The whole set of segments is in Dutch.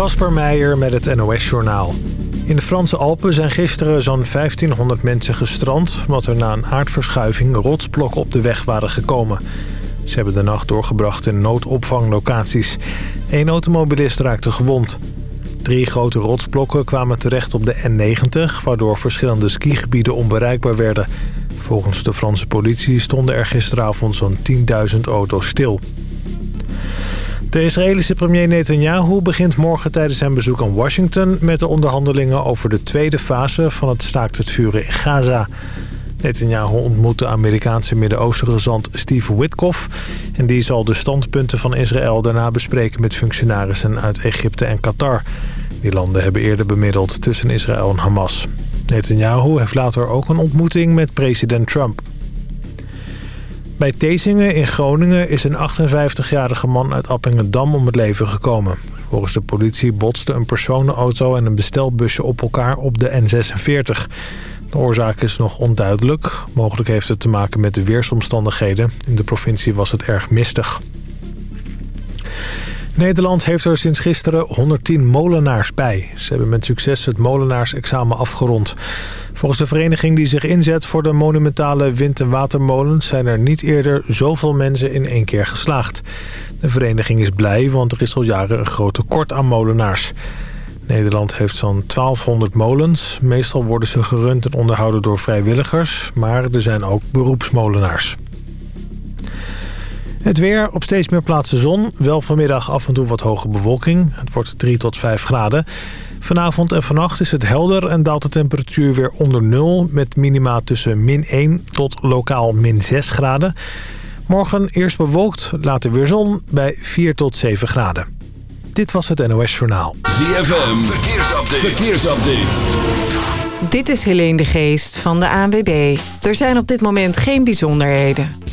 Kasper Meijer met het NOS-journaal. In de Franse Alpen zijn gisteren zo'n 1500 mensen gestrand... omdat er na een aardverschuiving rotsblokken op de weg waren gekomen. Ze hebben de nacht doorgebracht in noodopvanglocaties. Eén automobilist raakte gewond. Drie grote rotsblokken kwamen terecht op de N90... waardoor verschillende skigebieden onbereikbaar werden. Volgens de Franse politie stonden er gisteravond zo'n 10.000 auto's stil. De Israëlische premier Netanyahu begint morgen tijdens zijn bezoek aan Washington... met de onderhandelingen over de tweede fase van het staakt het vuren in Gaza. Netanyahu ontmoet de Amerikaanse Midden-Oosten gezant Steve Witkoff... en die zal de standpunten van Israël daarna bespreken met functionarissen uit Egypte en Qatar. Die landen hebben eerder bemiddeld tussen Israël en Hamas. Netanyahu heeft later ook een ontmoeting met president Trump. Bij Tezingen in Groningen is een 58-jarige man uit Appingedam om het leven gekomen. Volgens de politie botsten een personenauto en een bestelbusje op elkaar op de N46. De oorzaak is nog onduidelijk. Mogelijk heeft het te maken met de weersomstandigheden. In de provincie was het erg mistig. Nederland heeft er sinds gisteren 110 molenaars bij. Ze hebben met succes het molenaarsexamen afgerond. Volgens de vereniging die zich inzet voor de monumentale wind- en watermolens... zijn er niet eerder zoveel mensen in één keer geslaagd. De vereniging is blij, want er is al jaren een groot tekort aan molenaars. Nederland heeft zo'n 1200 molens. Meestal worden ze gerund en onderhouden door vrijwilligers... maar er zijn ook beroepsmolenaars. Het weer, op steeds meer plaatsen zon. Wel vanmiddag af en toe wat hoge bewolking. Het wordt 3 tot 5 graden. Vanavond en vannacht is het helder en daalt de temperatuur weer onder nul... met minima tussen min 1 tot lokaal min 6 graden. Morgen eerst bewolkt, later weer zon bij 4 tot 7 graden. Dit was het NOS Journaal. ZFM, verkeersupdate. verkeersupdate. Dit is Helene de Geest van de ANWB. Er zijn op dit moment geen bijzonderheden.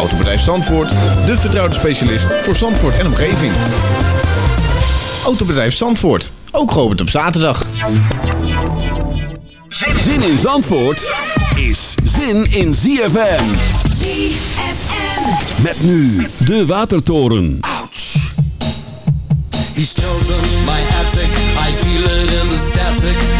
Autobedrijf Zandvoort, de vertrouwde specialist voor Zandvoort en omgeving. Autobedrijf Zandvoort, ook geopend op zaterdag. Zin in Zandvoort is zin in ZFM. ZFM. Met nu de Watertoren. Ouch! He's chosen my attic, I feel it in the static.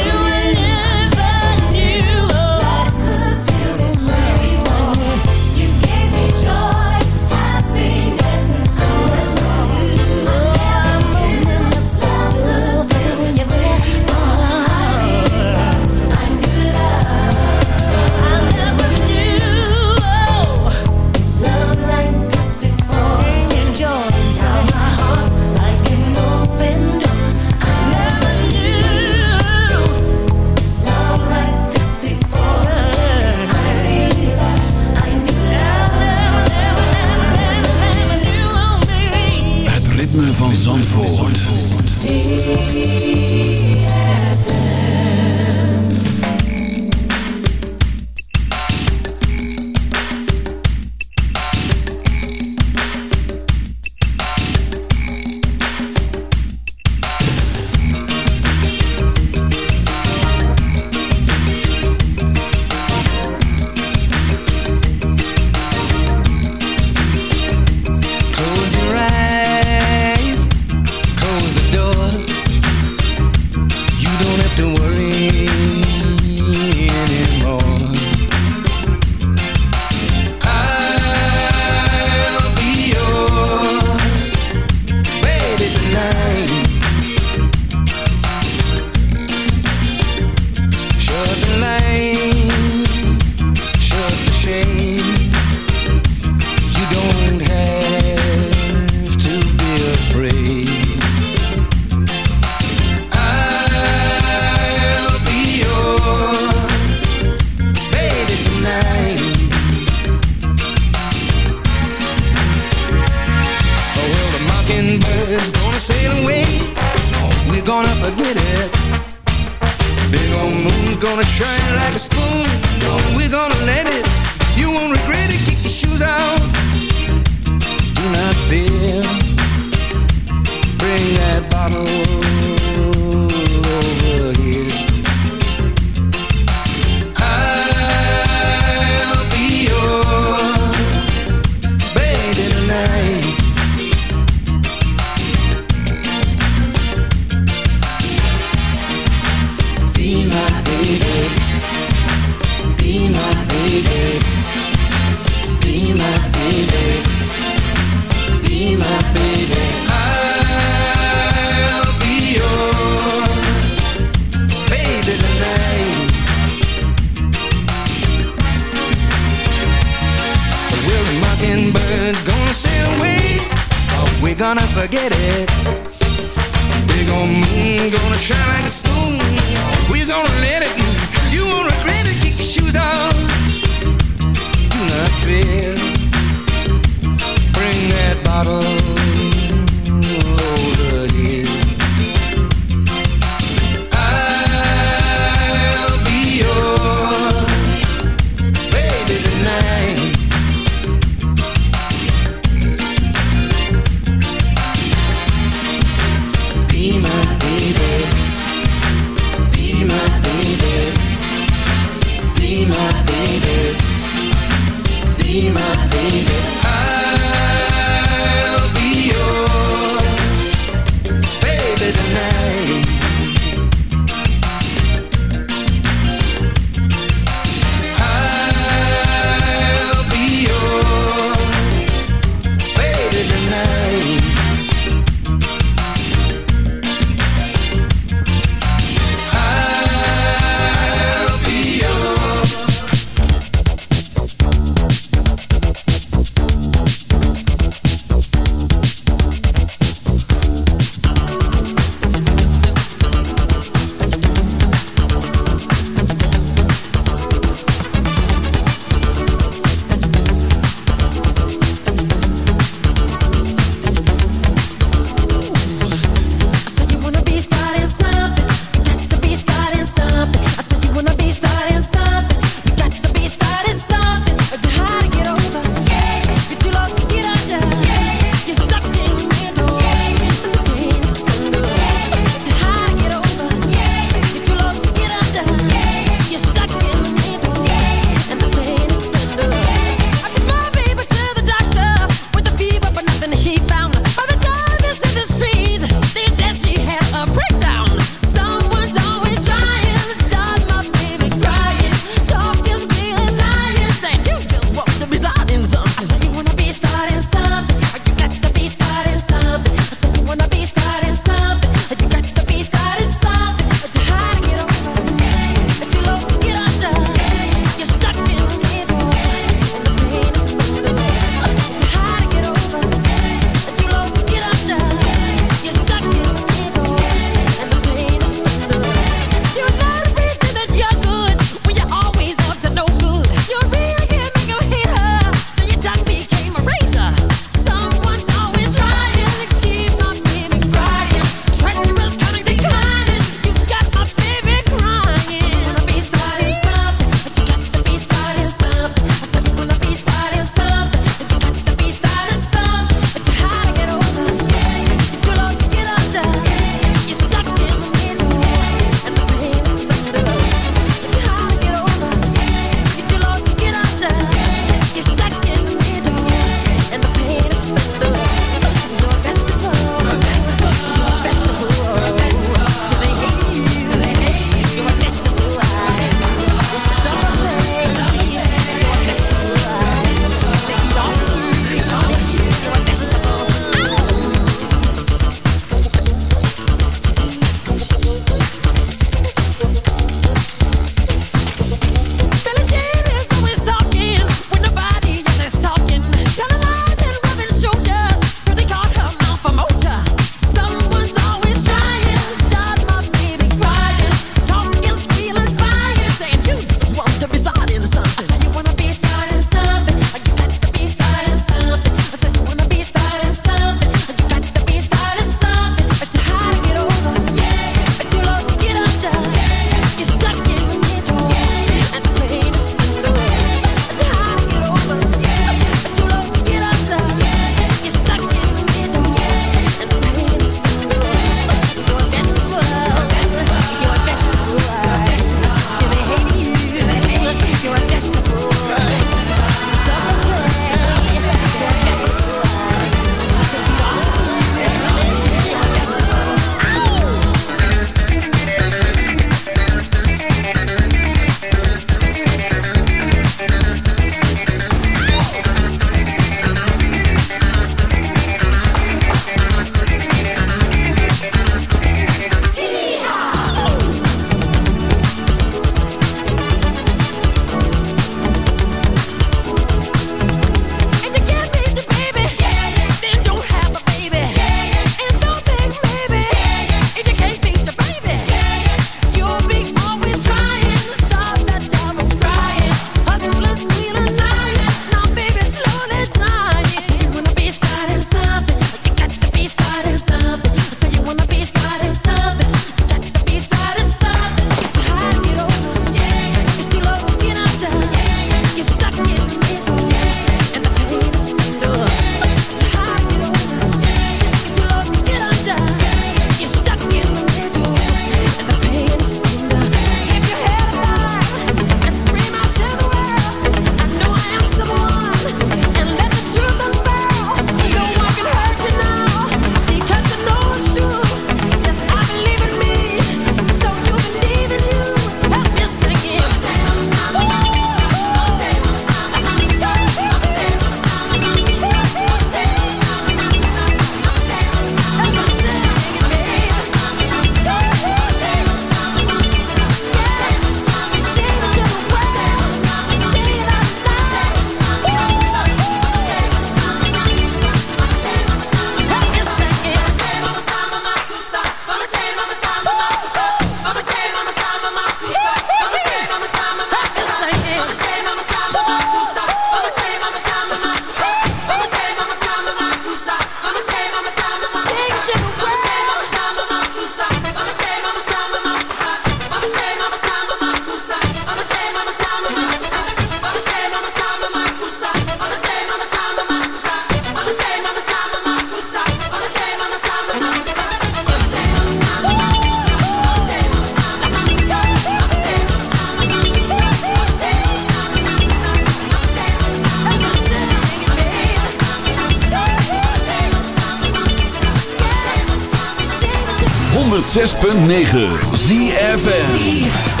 106.9 ZFN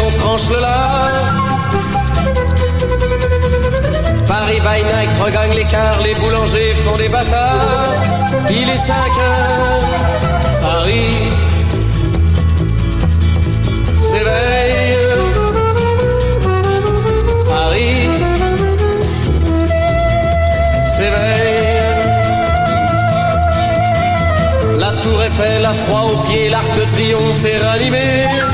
on tranche le lard. Paris by night regagne l'écart, les boulangers font des bâtards. Il est 5 heures, Paris s'éveille. Paris s'éveille. La tour Eiffel a froid aux pieds, l'arc de triomphe est ranimé.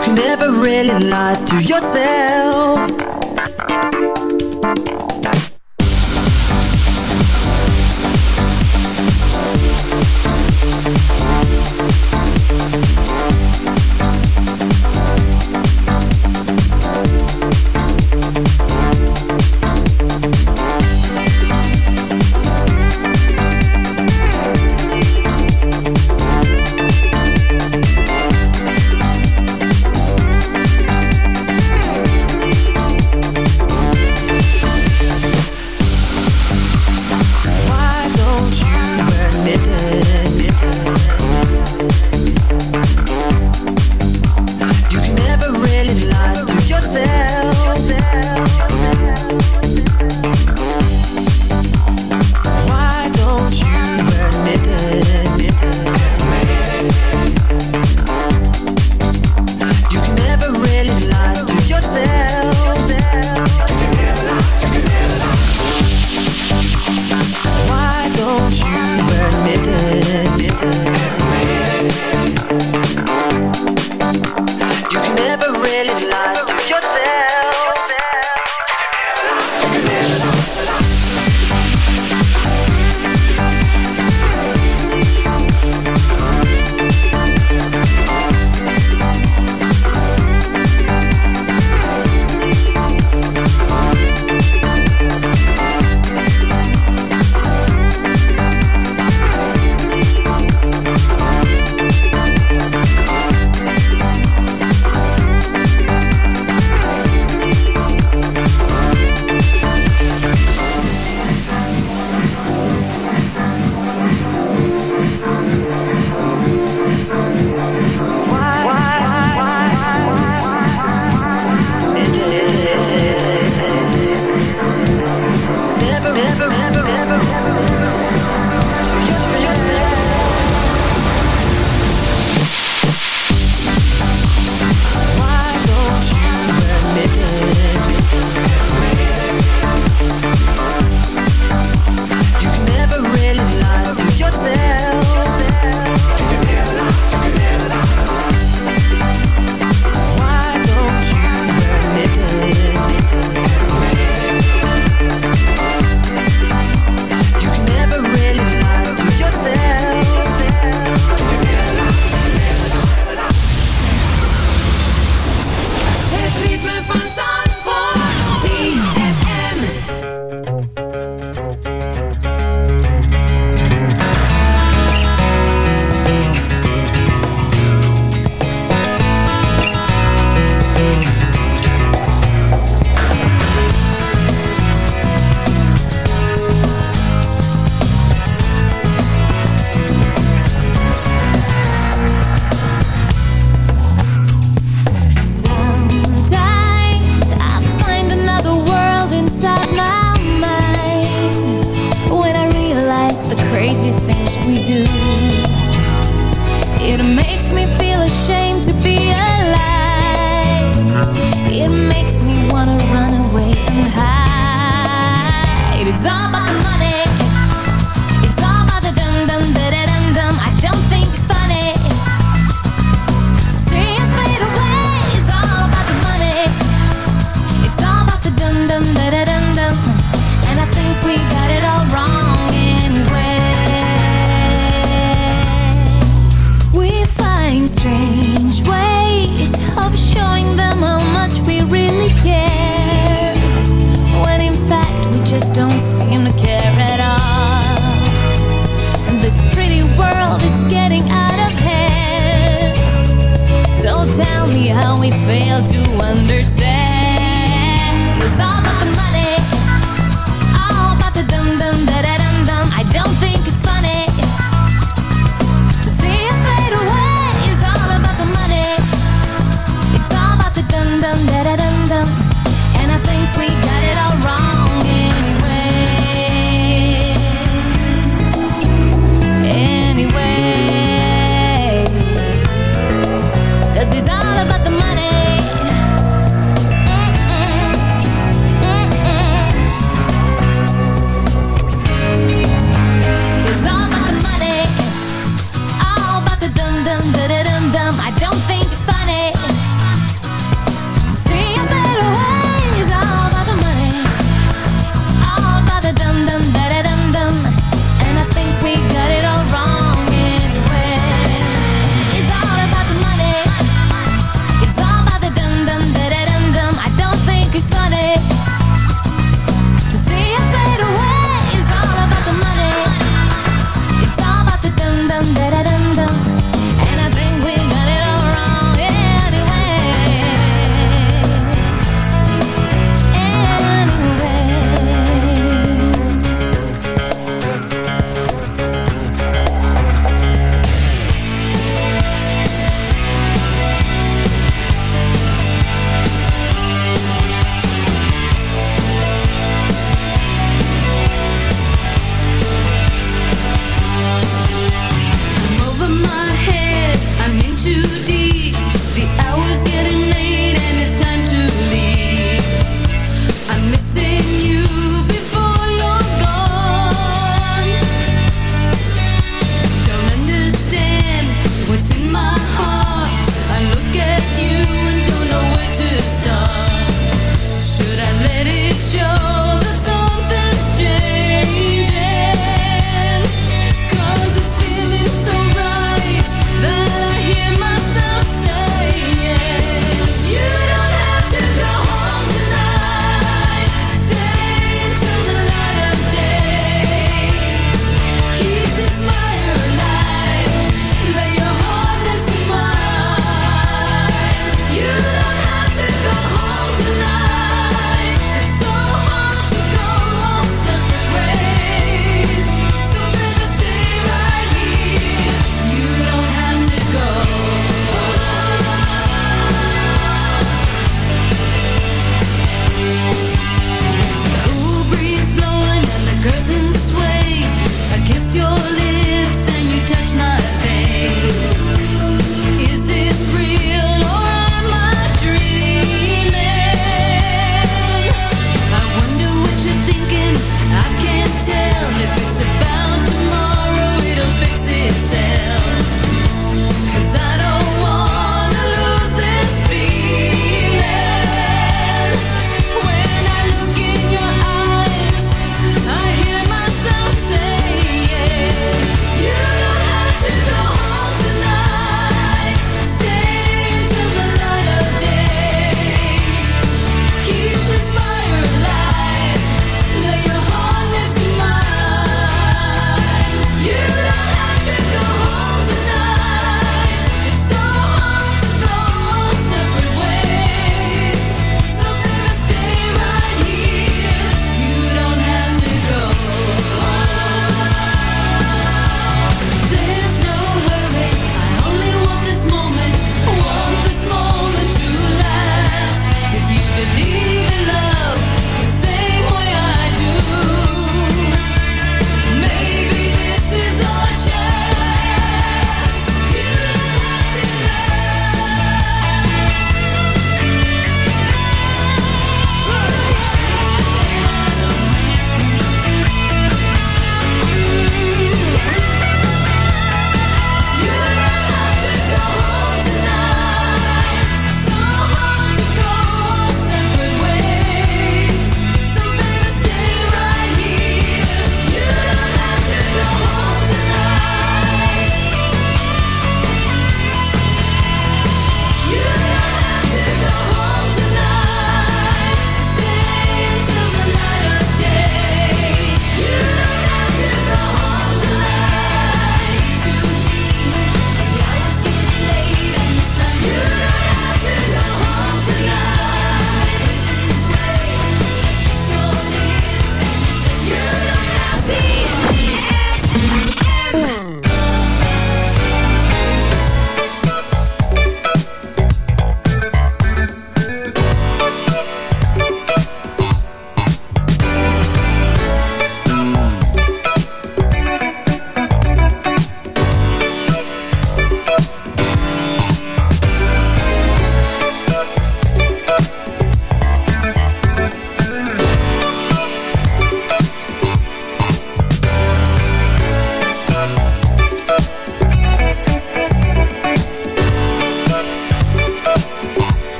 Can never really lie to yourself.